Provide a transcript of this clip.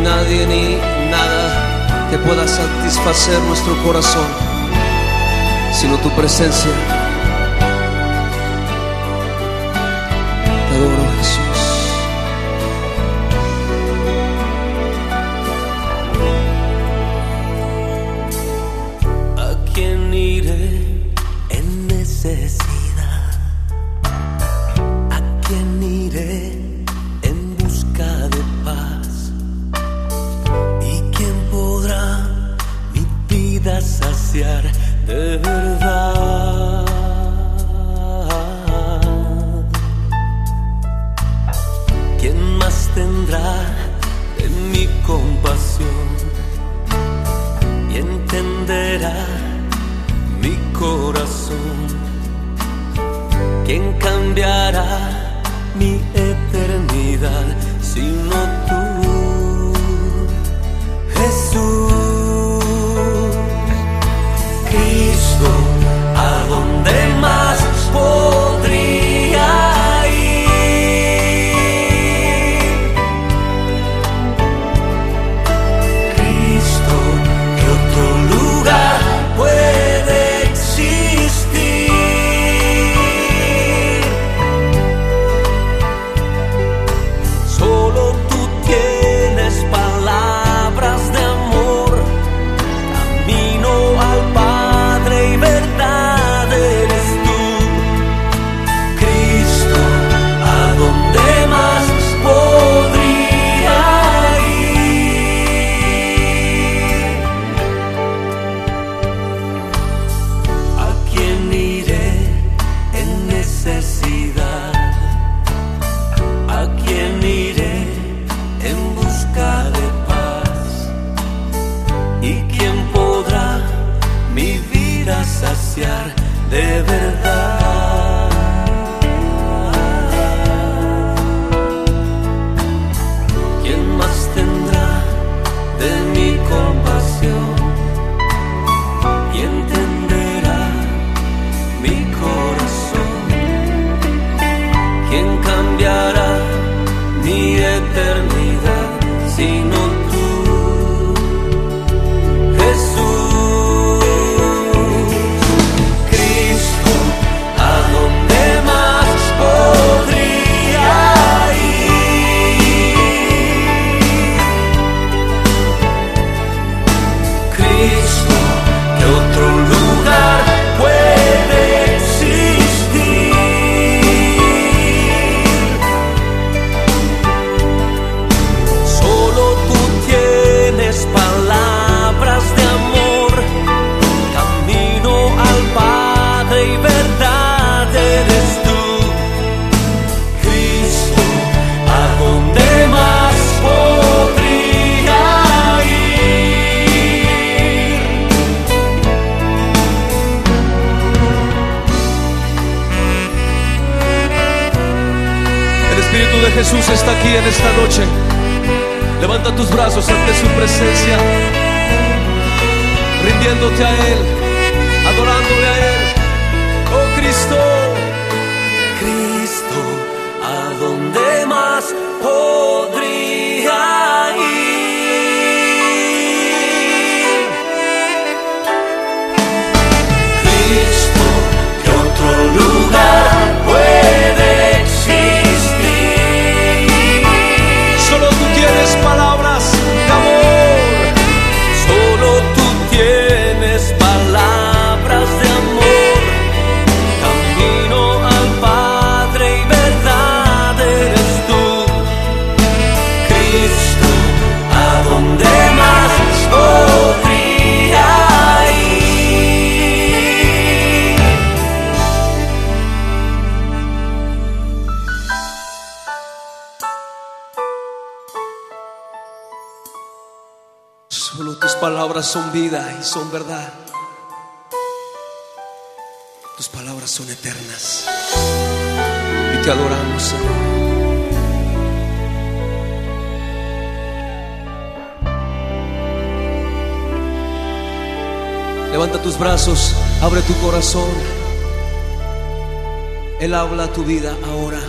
nadie ni nada que pueda satisfacer nuestro corazón, sino tu presencia. ¿quién más tendrá de mi compasión y entenderá mi corazón? ¿Quién cambiará? It's Jesús está aquí en esta noche. Levanta tus brazos ante su presencia, rindiéndote a Él, adorándole a Él. Oh Cristo. Solo tus palabras son vida y son verdad. Tus palabras son eternas. Y te adoramos, Señor. Levanta tus brazos, abre tu corazón. Él habla tu vida ahora.